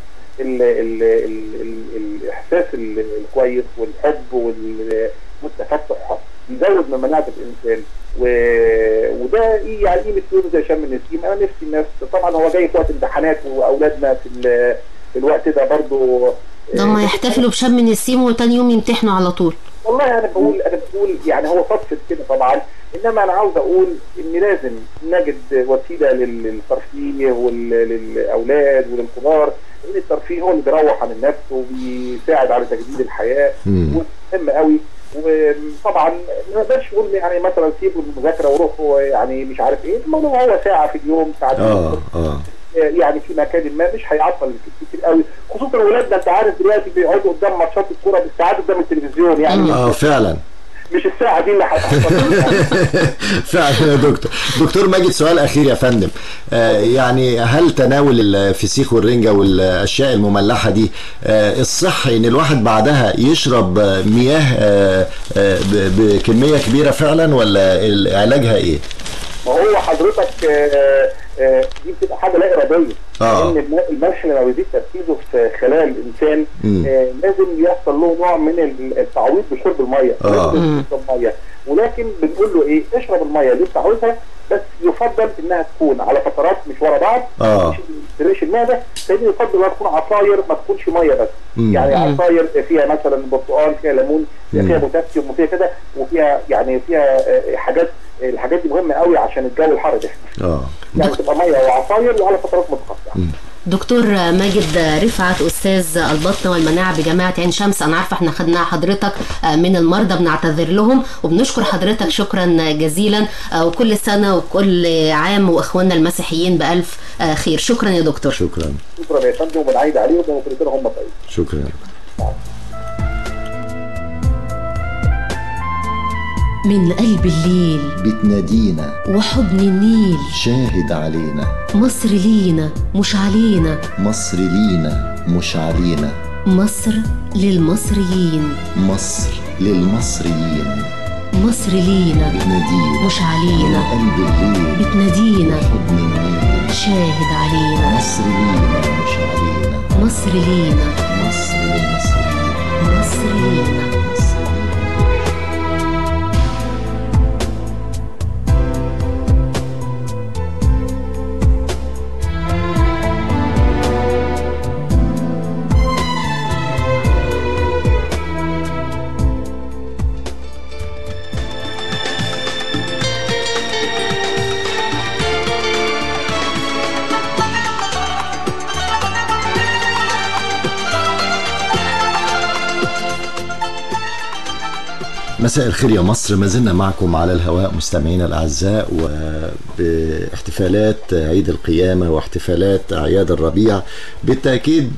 ال ال ال الإحساس ال- الكويس والحب وال- والتفتح يزود من مناعة الإنسان. و... وده إيه يعني قيمه يوم زي شم النسيم؟ أنا نفسي الناس طبعا هو جاي في وقت امتحانات وأولادنا في ال... في الوقت ده برضو
ده ما يحتفلوا بشم النسيم وتاني يوم يمتحنوا على طول.
والله أنا بقول أنا بقول يعني هو فضفض كده طبعا. إنما أنا عاوز أقول إن لازم نجد وسيلة لل- للترفيه وللاولاد وللكبار. لأن الترفيه هو اللي بيروح عن النفس وبيساعد على تجديد الحياة.
مم.
ومهم قوي وطبعا ما نقدرش نقول يعني مثلا سيبوا المذاكرة وروحوا يعني مش عارف إيه. الموضوع هو ساعة في اليوم ساعتين
آه آه.
يعني في مكان ما مش هيعطل كتير قوي. خصوصا ولادنا أنت عارف دلوقتي بيقعدوا قدام ماتشات الكورة بالساعات قدام التلفزيون يعني.
آه فعلا.
مش الساعة دي اللي هتحصل.
فعلا يا دكتور. دكتور ماجد سؤال أخير يا فندم. آه يعني هل تناول الفسيخ والرنجة والأشياء المملحة دي آه الصحي إن الواحد بعدها يشرب مياه آه آه ب- بكمية كبيرة فعلا ولا علاجها إيه؟
ما هو حضرتك آه، آه، دي بتبقى حاجة لا إرادية.
آه.
لأن الم- الملح لما بيزيد تركيزه في خلايا
الإنسان.
آه، لازم يحصل له نوع من ال- التعويض بشرب المية
آه.
المية ولكن بنقول له إيه اشرب المية اللي أنت عاوزها بس يفضل إنها تكون على فترات مش ورا بعض. مش تريش المعده لأن يفضل إنها تكون عصاير ما تكونش مية بس
مم.
يعني
مم.
عصاير فيها مثلا برتقال فيها ليمون. فيها بوتاسيوم وفيها كده وفيها يعني فيها آه، حاجات الحاجات دي مهمة قوي عشان الجو الحر ده
آه
يعني تبقى مية وعصاير وعلى فترات متقطعة
دكتور ماجد رفعت أستاذ البطن والمناعة بجامعة عين شمس. أنا عارفة إحنا خدنا حضرتك من المرضى بنعتذر لهم وبنشكر حضرتك. شكرا جزيلا. وكل سنة وكل عام وإخواننا المسيحيين بألف خير. شكرا يا دكتور.
شكرا.
شكرا يا فندم وبنعيد عليهم وكل سنه هم طيبين.
شكرا.
من قلب الليل.
بتنادينا
وحضن النيل.
شاهد علينا.
مصر لينا مش علينا.
مصر لينا مش علينا.
مصر للمصريين.
مصر للمصريين.
مصر لينا
بتنادينا
مش علينا.
قلب الليل.
بتنادينا
حضن النيل.
شاهد علينا.
مصر لينا مش علينا.
مصر لينا.
مصر مصر
مصر لينا.
مساء الخير يا مصر. ما زلنا معكم على الهواء مستمعينا الأعزاء وباحتفالات عيد القيامة واحتفالات أعياد الربيع. بالتأكيد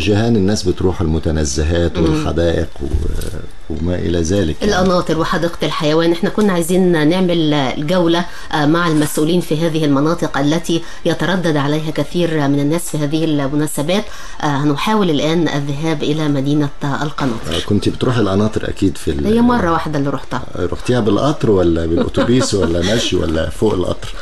جهان الناس بتروح المتنزهات والحدائق و- وما إلى ذلك يعني.
القناطر وحديقة الحيوان. إحنا كنا عايزين نعمل جولة آه، مع المسؤولين في هذه المناطق التي يتردد عليها كثير من الناس في هذه المناسبات. آه، هنحاول الآن الذهاب إلى مدينة القناطر.
كنت بتروحي القناطر أكيد في
هي مرة واحدة اللي رحتها.
رحتيها بالقطر ولا بالأتوبيس ولا مشي ولا فوق القطر؟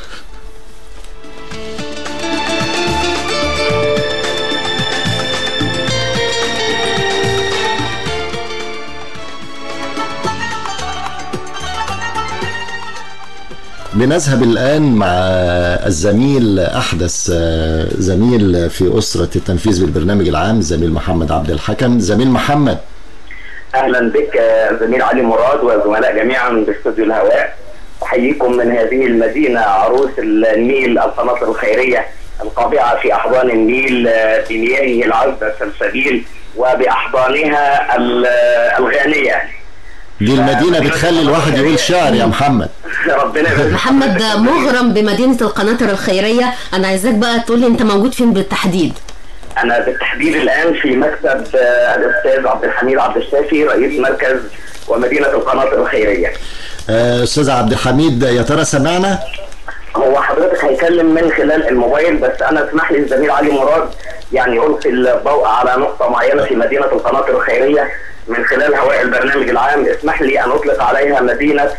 بنذهب الآن مع الزميل أحدث زميل في أسرة التنفيذ بالبرنامج العام الزميل محمد عبد الحكم. زميل محمد.
أهلا بك زميل علي مراد والزملاء جميعا باستوديو الهواء. أحييكم من هذه المدينة عروس النيل القناطر الخيرية القابعة في أحضان النيل بمياهه العذبه السلسبيل وبأحضانها ال-
المدينة بتخلي الواحد يقول شعر يا محمد.
ربنا يبارك.
محمد مغرم بمدينة القناطر الخيرية. أنا عايزاك بقى تقولي أنت موجود فين بالتحديد؟
أنا بالتحديد الآن في مكتب آه، الأستاذ عبد الحميد عبد الشافي رئيس مركز ومدينة القناطر الخيرية.
آه، أستاذ عبد الحميد يا ترى سمعنا؟
هو حضرتك هيكلم من خلال الموبايل بس أنا اسمح لي الزميل علي مراد يعني القي الضوء على نقطة معينة في مدينة القناطر الخيرية. من خلال هواء البرنامج العام اسمح لي أن أطلق عليها مدينة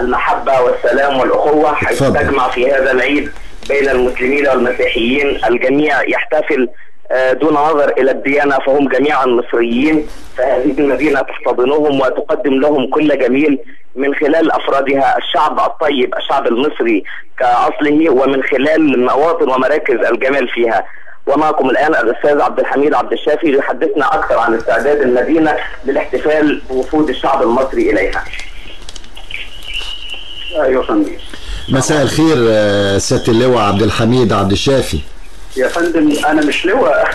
المحبة والسلام والأخوة حيث
اتفضل.
تجمع في هذا العيد بين المسلمين والمسيحيين. الجميع يحتفل آه، دون نظر إلى الديانة فهم جميعا مصريين. فهذه المدينة تحتضنهم وتقدم لهم كل جميل من خلال أفرادها الشعب الطيب الشعب المصري كأصله ومن خلال مواطن ومراكز الجمال فيها. ومعكم الآن الأستاذ عبد الحميد عبد الشافي ليحدثنا أكثر عن استعداد المدينة للاحتفال بوفود الشعب المصري إليها. أيوه فندم.
مساء الخير آه، سيادة اللواء عبد الحميد عبد الشافي
يا فندم أنا مش لواء.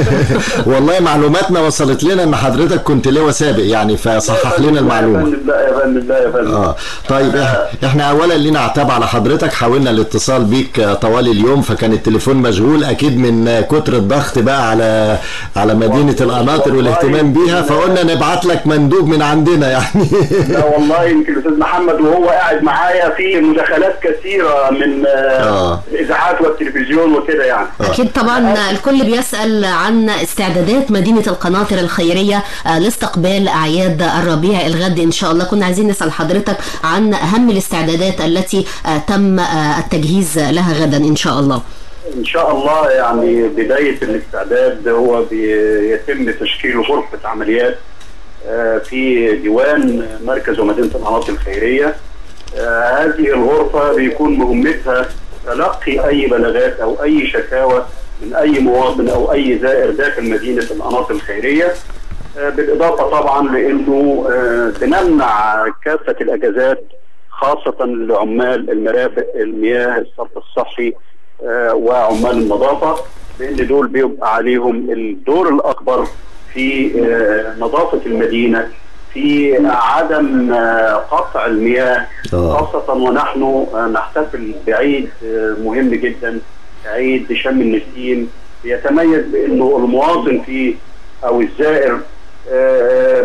والله معلوماتنا وصلت لنا إن حضرتك كنت لواء سابق يعني فصحح لنا المعلومة.
لا يا فندم لا يا فندم.
آه. طيب إح- إحنا اولا لينا عتاب على حضرتك حاولنا الاتصال بيك آه، طوال اليوم فكان التليفون مشغول أكيد من آه، كتر الضغط بقى على على مدينة القناطر والاهتمام بيها فقلنا نبعت لك مندوب من عندنا يعني.
لا والله يمكن الاستاذ محمد وهو قاعد معايا في مداخلات كثيرة من آه،
آه.
الإذاعات والتلفزيون وكده يعني.
أكيد طبعا الكل بيسأل عن استعدادات مدينة القناطر الخيرية آه، لاستقبال أعياد الربيع الغد. إن شاء الله كنا عايزين نسأل حضرتك عن أهم الاستعدادات التي آه، تم آه، التجهيز لها غدا. إن شاء الله.
إن شاء الله يعني بداية الاستعداد هو بيتم تشكيل غرفة عمليات آه، في ديوان مركز ومدينة القناطر الخيرية. آه، هذه الغرفة بيكون مهمتها تلقي أي بلاغات أو أي شكاوى من أي مواطن أو أي زائر داخل مدينه القناطر الخيرية آه، بالإضافة طبعا لأنه آه، بنمنع كافة الأجازات خاصة لعمال المرافق المياه الصرف الصحي آه، وعمال النظافة لأن دول بيبقى عليهم الدور الأكبر في نظافة المدينة. في عدم آه، قطع المياه
آه.
خاصة ونحن آه، نحتفل بعيد مهم جدا عيد شم النسيم بيتميز بأنه المواطن فيه أو الزائر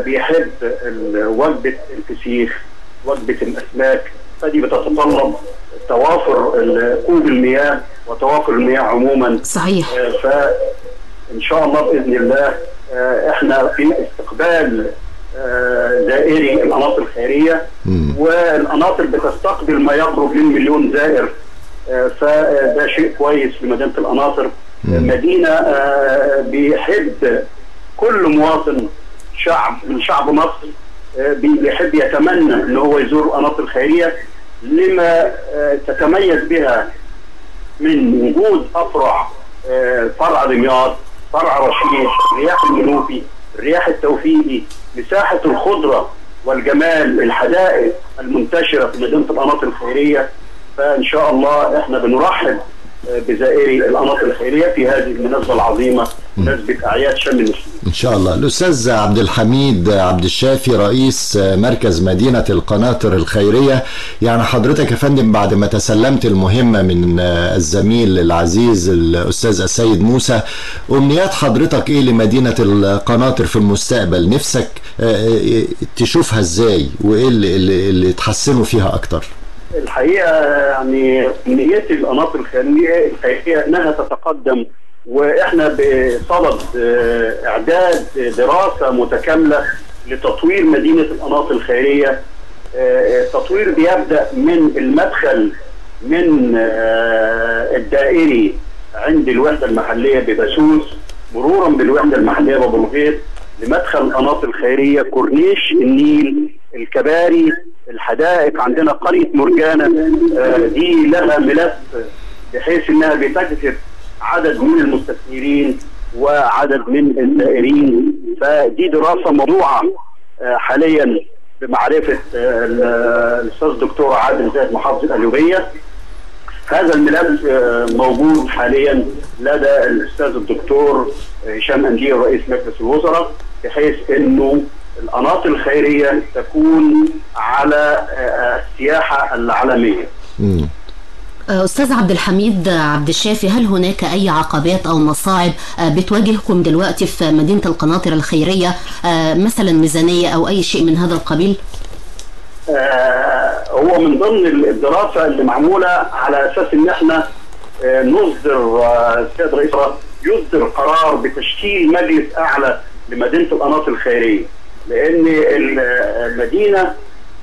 بيحب وجبه الفسيخ وجبة الأسماك. فدي بتتطلب توافر كوب المياه وتوافر المياه عموما.
صحيح.
فإن شاء الله بإذن الله إحنا في استقبال زائري القناطر الخيرية. والقناطر بتستقبل ما يقرب من مليون زائر. آه، فده شيء كويس في مدينه القناطر مدينة آه، بيحب كل مواطن شعب من شعب مصر آه، بي- بيحب يتمنى إن هو يزور القناطر الخيريه لما آه، تتميز بها من وجود أفرع آه، فرع دمياط فرع رشيد رياح المنوفي الرياح التوفيقي مساحة الخضره والجمال الحدائق المنتشرة في مدينة القناطر الخيرية. فإن شاء الله إحنا بنرحب بزائري القناطر الخيرية في هذه المناسبة العظيمة مناسبة أعياد شم النسيم
إن شاء الله. الأستاذ عبد الحميد عبد الشافي رئيس مركز مدينة القناطر الخيرية. يعني حضرتك يا فندم بعد ما تسلمت المهمة من الزميل العزيز الأستاذ السيد موسى أمنيات حضرتك إيه لمدينة القناطر في المستقبل؟ نفسك آه، تشوفها إزاي؟ وإيه اللي, اللي, اللي تحسنوا فيها أكتر؟
الحقيقة يعني نيتي القناطر الخيريه الخيريه إنها تتقدم وإحنا بصدد آه، إعداد دراسة متكاملة لتطوير مدينة القناطر الخيريه آه، التطوير بيبدأ من المدخل من آه، الدائري عند الوحدة المحلية ببسوس مرورا بالوحدة المحلية بابو لمدخل القناطر الخيريه كورنيش النيل الكباري الحدائق. عندنا قرية مرجانة آه، دي لها ملف بحيث إنها بتجذب عدد من المستثمرين وعدد من الزائرين فدي دراسة موضوعة آه، حاليا بمعرفة آه، ال- الأستاذ دكتور عادل زاهد محافظ القليوبيه هذا الملف موجود حاليا لدى الأستاذ الدكتور هشام اندير رئيس مجلس الوزراء بحيث إنه القناطر الخيرية تكون على آه، السياحة العالمية
مم.
أستاذ عبد الحميد عبد الشافي هل هناك أي عقبات أو مصاعب آه، بتواجهكم دلوقتي في مدينة القناطر الخيرية آه، مثلا ميزانية أو أي شيء من هذا القبيل؟
آه، هو من ضمن الدراسة اللي معمولة على أساس إن إحنا آه، نصدر آه، السيد رئيس يصدر قرار بتشكيل مجلس أعلى لمدينة القناطر الخيرية لأن ال- المدينة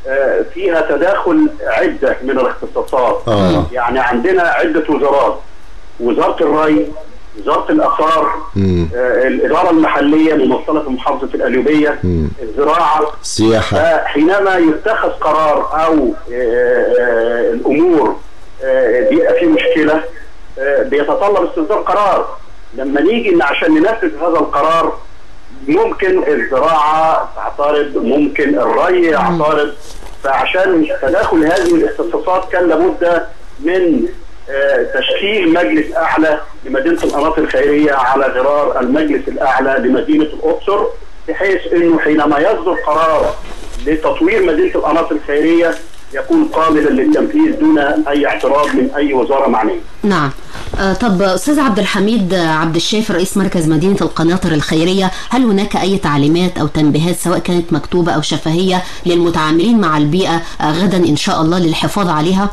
آه، فيها تداخل عدة من الاختصاصات
آه.
يعني عندنا عدة وزارات وزارة الري وزارة
الأثار.
آه، الإدارة المحلية ممثله في محافظة القليوبيه
مم.
الزراعة
سياحه
حينما يتخذ قرار أو آه، آه، الأمور آه، بيبقى في مشكلة آه، بيتطلب استصدار قرار لما نيجي إن عشان ننفذ هذا القرار ممكن الزراعة تعترض ممكن الري يعترض. فعشان تداخل هذه الاختصاصات كان لابد من آه، تشكيل مجلس أعلى لمدينة القناطر الخيرية على غرار المجلس الأعلى لمدينة الأقصر بحيث إنه حينما يصدر قرار لتطوير مدينة القناطر الخيرية يكون قابلا للتنفيذ دون أي اعتراض من أي وزارة معنية.
نعم آه، طب أستاذ عبد الحميد عبد الشافي رئيس مركز مدينة القناطر الخيرية هل هناك أي تعليمات أو تنبيهات سواء كانت مكتوبة أو شفهية للمتعاملين مع البيئة آه، غدا إن شاء الله للحفاظ عليها؟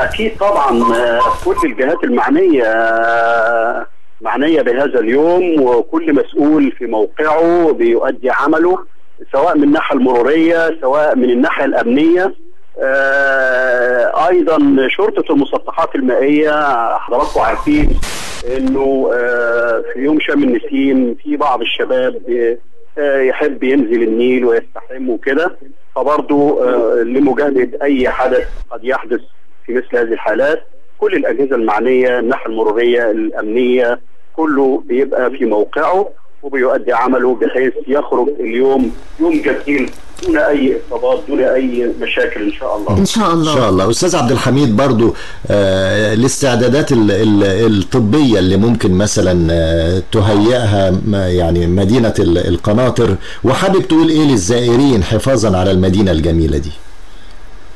أكيد طبعا آه، كل الجهات المعنية آه، معنية بهذا اليوم وكل مسؤول في موقعه بيؤدي عمله سواء من الناحية المرورية سواء من الناحية الأمنية. آه، أيضا شرطة المسطحات المائية حضراتكم عارفين إنه آه، في يوم شم النسيم في بعض الشباب آه، يحب ينزل النيل ويستحم وكده. فبرضه لمجاهده أي حدث قد يحدث في مثل هذه الحالات كل الأجهزة المعنية الناحية المرورية الأمنية كله بيبقى في موقعه. وبيؤدي عمله بحيث يخرج اليوم يوم جميل دون أي اصابات دون أي مشاكل إن شاء الله.
إن شاء الله.
إن شاء الله. أستاذ عبد الحميد برضو آه الاستعدادات ال- ال- الطبية اللي ممكن مثلا آه تهيئها ما- يعني مدينة ال- القناطر. وحابب تقول إيه للزائرين حفاظا على المدينة الجميلة دي؟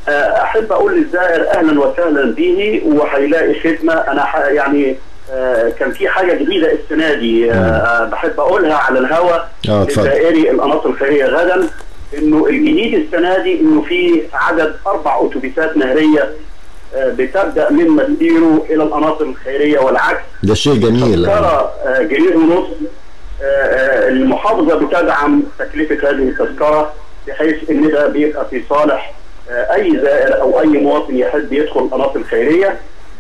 آه، أحب أقول للزائر أهلا وسهلا به وهيلاقي خدمة. أنا ح- يعني كان في حاجة جديدة السنة دي آه، بحب أقولها على الهواء
آه اتفضل.
لزائري القناطر الخيريه غدا. إنه الجديد السنة دي إنه في عدد أربع أتوبيسات نهرية آه، بتبدأ من مسيره إلى القناطر الخيرية والعكس.
ده شيء جميل.
تذكره آه، جنيه ونص. آه، آه، المحافظة بتدعم تكلفة هذه التذكرة بحيث إن ده بيبقى في صالح آه، أي زائر أو أي مواطن يحب يدخل القناطر الخيرية.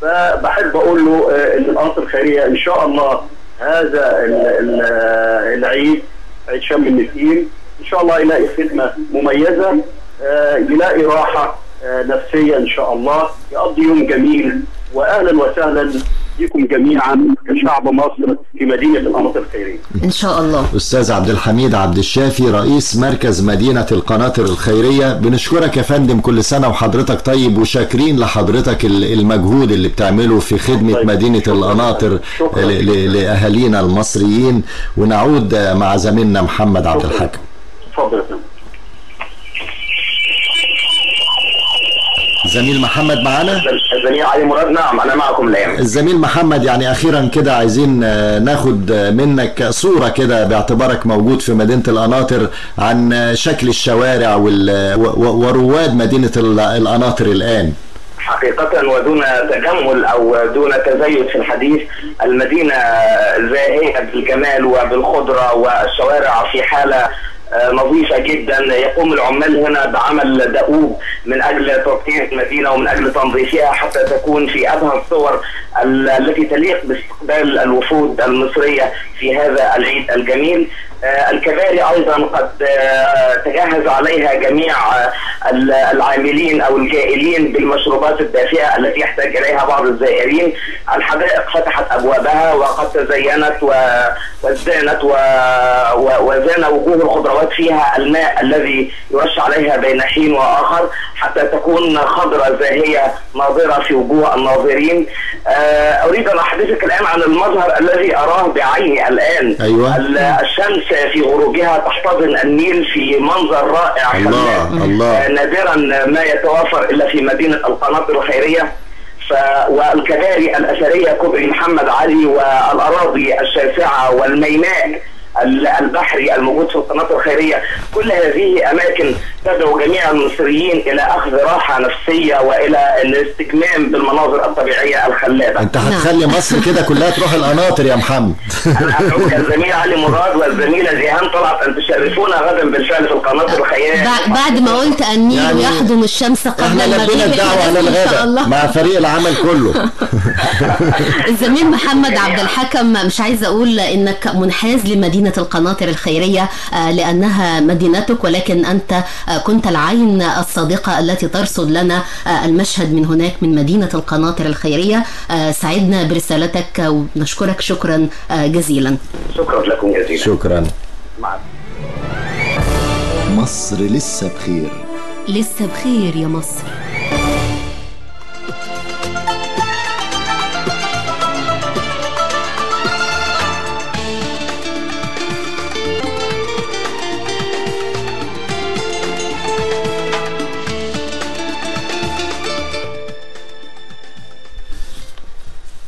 فبحب أقول له آه، إن القناطر الخيريه إن شاء الله هذا ال- ال- العيد عيد شم النسيم. إن شاء الله يلاقي خدمة مميزة آه، يلاقي راحة آه، نفسية إن شاء الله. يقضي يوم جميل. واهلا وسهلا. بكم جميعا كشعب مصر في مدينة القناطر الخيرية.
إن شاء الله.
أستاذ عبد الحميد عبد الشافي رئيس مركز مدينة القناطر الخيرية. بنشكرك يا فندم كل سنة وحضرتك طيب وشاكرين لحضرتك ال- المجهود اللي بتعمله في خدمة مدينة القناطر ل- ل- لأهالينا المصريين. ونعود مع زميلنا محمد عبد الحكم
اتفضل يا فندم.
زميل محمد معانا؟
الزميل علي مراد نعم أنا معكم الآن.
الزميل محمد يعني أخيرا كده عايزين آه، ناخد آه، منك صورة كده باعتبارك موجود في مدينة القناطر عن آه، شكل الشوارع وال- ورواد مدينة ال- القناطر الآن.
حقيقة ودون تجمل أو دون تزيد في الحديث المدينة زاهية بالجمال وبالخضرة والشوارع في حالة آه، نظيفة جدا. يقوم العمال هنا بعمل دؤوب من أجل تطهير المدينة ومن أجل تنظيفها حتى تكون في أبهى الصور ال- التي تليق باستقبال الوفود المصرية في هذا العيد الجميل. الكباري أيضا قد آه، تجهز عليها جميع آه، ال- العاملين أو الجائلين بالمشروبات الدافئة التي يحتاج إليها بعض الزائرين الحدائق فتحت أبوابها وقد تزينت وازدانت. وزان وجوه الخضروات فيها الماء الذي يرش عليها بين حين وآخر حتى تكون خضرة زاهية ناظرة في وجوه الناظرين آه، أريد أن أحدثك الآن عن المظهر الذي أراه بعيني الآن
أيوة.
ال- الشمس في غروبها تحتضن النيل في منظر رائع
الله،. الله.
آه، نادرا ما يتوافر إلا في مدينة القناطر الخيرية ف... والكباري الأثرية كوبري محمد علي والأراضي الشاسعة والميناء ال- البحري الموجود في القناطر الخيرية كل هذه أماكن تدعو جميع المصريين إلى أخذ راحة نفسية وإلى الاستكمام بالمناظر الطبيعية الخلابة.
أنت هتخلي مصر كده كلها تروح القناطر يا محمد.
أنا أدعوك الزميل علي مراد والزميلة جيهان طلعت أن تشرفونا غدا بالفعل في القناطر الخيرية
بع- بعد ما قلت النيل
يعني
يحضن الشمس قبل
إحنا
المغيب
لبينا الدعوة على
إن
الغداء
الله.
مع فريق العمل كله.
الزميل محمد عبد الحكم مش عايزه أقول إنك منحاز لمدينة القناطر الخيرية آه، لأنها مدينتك ولكن أنت آه، كنت العين الصادقة التي ترصد لنا آه، المشهد من هناك من مدينة القناطر الخيرية. آه، سعدنا برسالتك ونشكرك شكرا آه، جزيلا.
شكرا لكم جزيلا.
شكرا. مصر لسه بخير
لسه بخير يا مصر.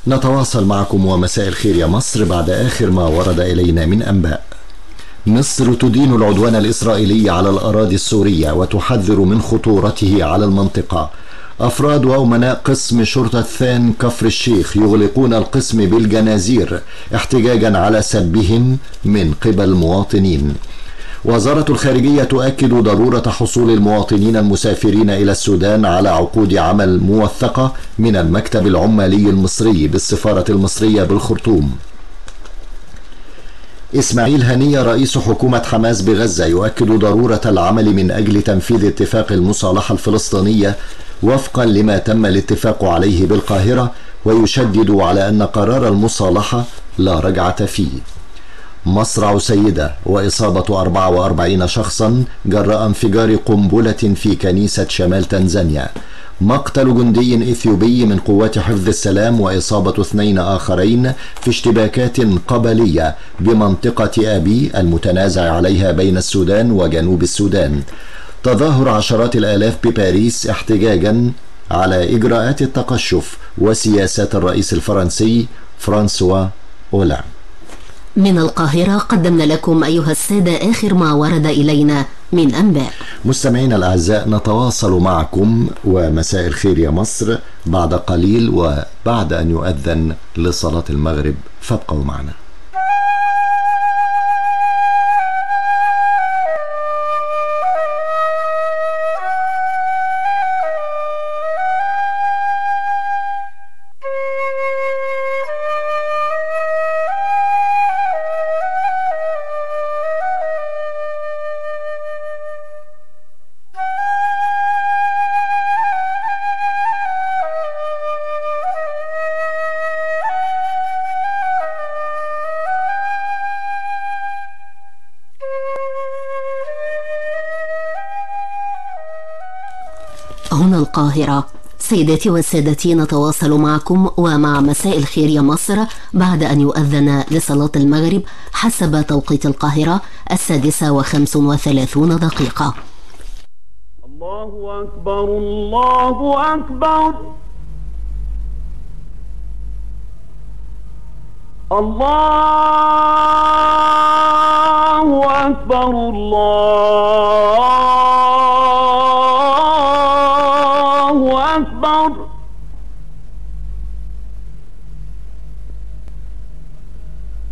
نتواصل معكم ومساء الخير يا مصر بعد آخر ما ورد إلينا من أنباء. مصر تدين العدوان الإسرائيلي على الأراضي السورية وتحذر من خطورته على المنطقة. أفراد وأمناء قسم شرطة ثان كفر الشيخ يغلقون القسم بالجنازير احتجاجا على سبهم من قبل مواطنين وزارة الخارجية تؤكد ضرورة حصول المواطنين المسافرين إلى السودان على عقود عمل موثقة من المكتب العمالي المصري بالسفارة المصرية بالخرطوم. إسماعيل هنية رئيس حكومة حماس بغزة يؤكد ضرورة العمل من أجل تنفيذ اتفاق المصالحة الفلسطينية وفقا لما تم الاتفاق عليه بالقاهرة ويشدد على أن قرار المصالحة لا رجعة فيه. مصرع سيدة وإصابة 44 شخصا جراء انفجار قنبلة في كنيسة شمال تنزانيا. مقتل جندي إثيوبي من قوات حفظ السلام وإصابة اثنين آخرين في اشتباكات قبلية بمنطقة أبي المتنازع عليها بين السودان وجنوب السودان. تظاهر عشرات الآلاف بباريس احتجاجا على إجراءات التقشف وسياسات الرئيس الفرنسي فرانسوا أولاند
من القاهرة قدمنا لكم أيها السادة آخر ما ورد إلينا من أنباء.
مستمعينا الأعزاء نتواصل معكم ومساء الخير يا مصر بعد قليل وبعد أن يؤذن لصلاة المغرب. فابقوا معنا.
القاهرة. سيداتي وسادتي نتواصل معكم ومع مساء الخير يا مصر بعد أن يؤذن لصلاة المغرب حسب توقيت القاهرة السادسة وخمس وثلاثون دقيقة.
الله أكبر الله أكبر. الله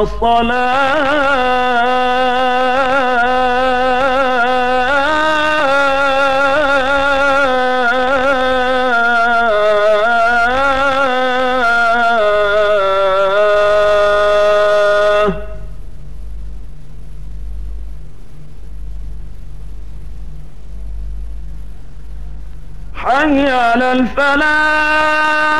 حي على الصلاة حي على الفلاح.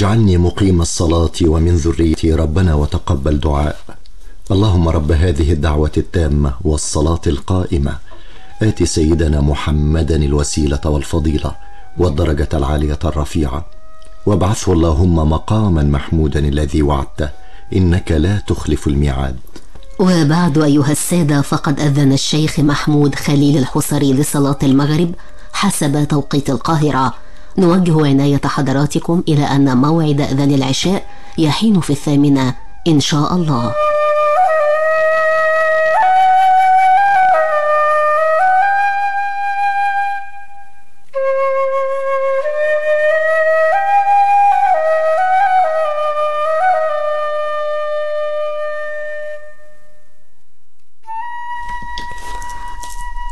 اجعلني مقيم الصلاة ومن ذريتي ربنا وتقبل دعاء. اللهم رب هذه الدعوة التامة والصلاة القائمة. آت سيدنا محمدا الوسيلة والفضيلة والدرجة العالية الرفيعة. وابعثه اللهم مقاما محمودا الذي وعدته. إنك لا تخلف الميعاد.
وبعد أيها السادة فقد أذن الشيخ محمود خليل الحصري لصلاة المغرب حسب توقيت القاهرة. نوجه عناية حضراتكم إلى أن موعد أذان العشاء يحين في الثامنة إن شاء الله.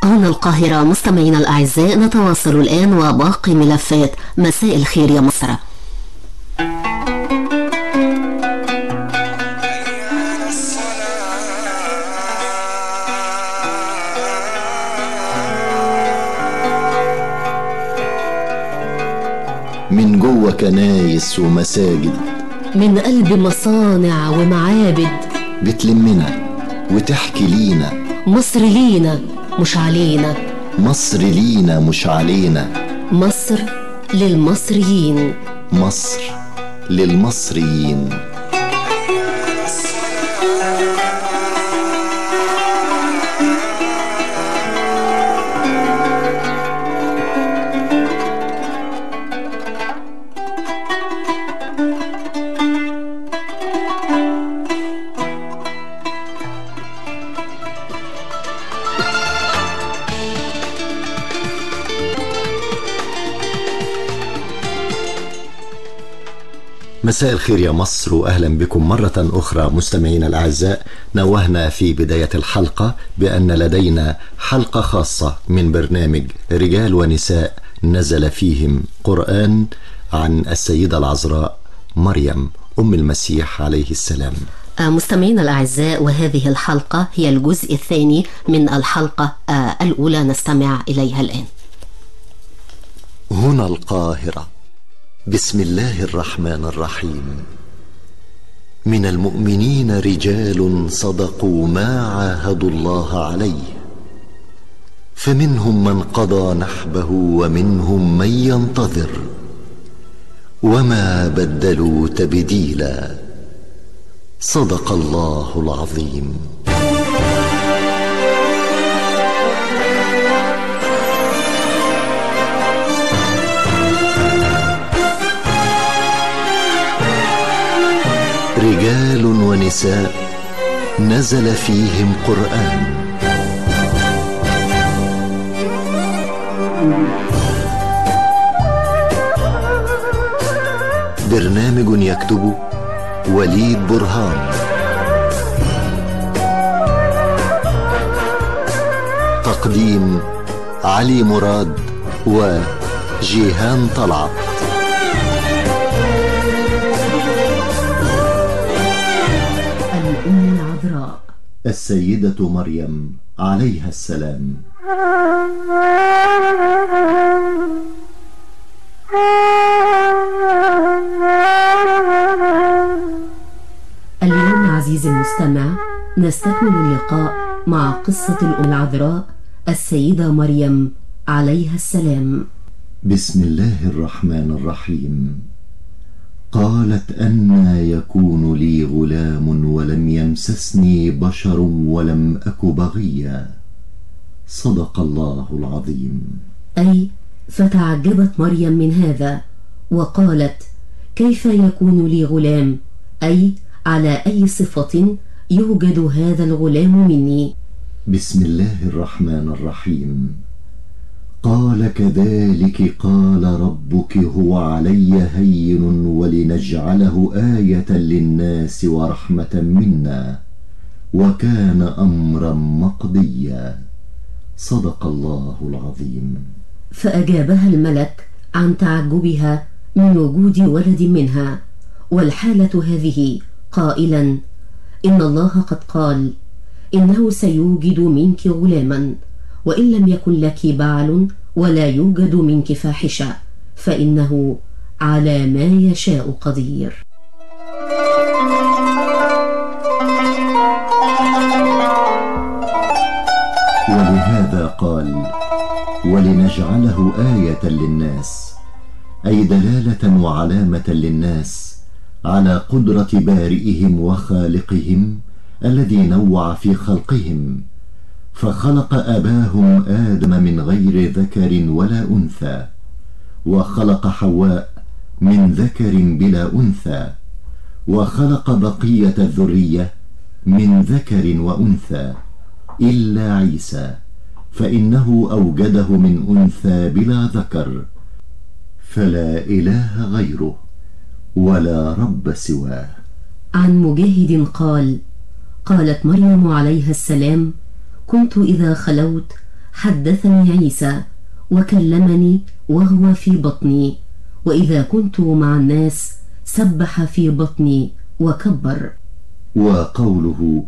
هنا القاهرة مستمعينا الأعزاء نتواصل الآن وباقي ملفات. مساء الخير يا مصر
من جوه كنايس ومساجد.
من قلب مصانع ومعابد.
بتلمنا وتحكي لينا.
مصر لينا. مش علينا
مصر لينا مش علينا
مصر للمصريين.
مصر للمصريين. مساء الخير يا مصر واهلا بكم مرة أخرى مستمعينا الأعزاء. نوهنا في بداية الحلقة بأن لدينا حلقة خاصة من برنامج رجال ونساء نزل فيهم قرآن عن السيدة العذراء مريم أم المسيح عليه السلام.
آه، مستمعينا الأعزاء وهذه الحلقة هي الجزء الثاني من الحلقة آه، الأولى نستمع إليها الآن.
هنا القاهرة. بسم الله الرحمن الرحيم. من المؤمنين رجال صدقوا ما عاهدوا الله عليه. فمنهم من قضى نحبه ومنهم من ينتظر. وما بدلوا تبديلا. صدق الله العظيم. رجال ونساء نزل فيهم قرآن. برنامج يكتبه وليد برهان. تقديم علي مراد وجيهان طلعت. السيدة مريم عليها السلام.
اليوم عزيزي المستمع نستكمل اللقاء مع قصة الأم العذراء السيدة مريم عليها السلام.
بسم الله الرحمن الرحيم. قالت أنى يكون لي غلام ولم يمسسني بشر ولم أك بغيا. صدق الله العظيم.
أي فتعجبت مريم من هذا وقالت كيف يكون لي غلام؟ أي على أي صفة يوجد هذا الغلام مني؟
بسم الله الرحمن الرحيم. قال كذلك قال ربك هو علي هين ولنجعله آية للناس ورحمة منا وكان أمرا مقضيا. صدق الله العظيم.
فأجابها الملك عن تعجبها من وجود ولد منها والحالة هذه قائلا إن الله قد قال إنه سيوجد منك غلاما. وإن لم يكن لك بعل ولا يوجد منك فاحشة فإنه على ما يشاء قدير.
ولهذا قال ولنجعله آية للناس أي دلالة وعلامة للناس على قدرة بارئهم وخالقهم الذي نوع في خلقهم فخلق أباهم آدم من غير ذكر ولا أنثى وخلق حواء من ذكر بلا أنثى وخلق بقية الذرية من ذكر وأنثى إلا عيسى فإنه أوجده من أنثى بلا ذكر فلا إله غيره ولا رب سواه.
عن مجاهد قال قالت مريم عليها السلام كنت إذا خلوت حدثني عيسى وكلمني وهو في بطني وإذا كنت مع الناس سبح في بطني وكبر.
وقوله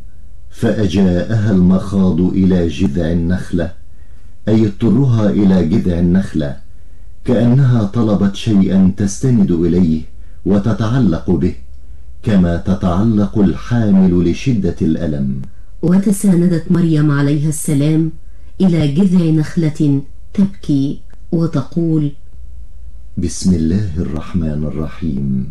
فأجاءها المخاض إلى جذع النخلة أي اضطرها إلى جذع النخلة كأنها طلبت شيئا تستند إليه وتتعلق به كما تتعلق الحامل لشدة الألم.
وتساندت مريم عليها السلام إلى جذع نخلة تبكي وتقول
بسم الله الرحمن الرحيم.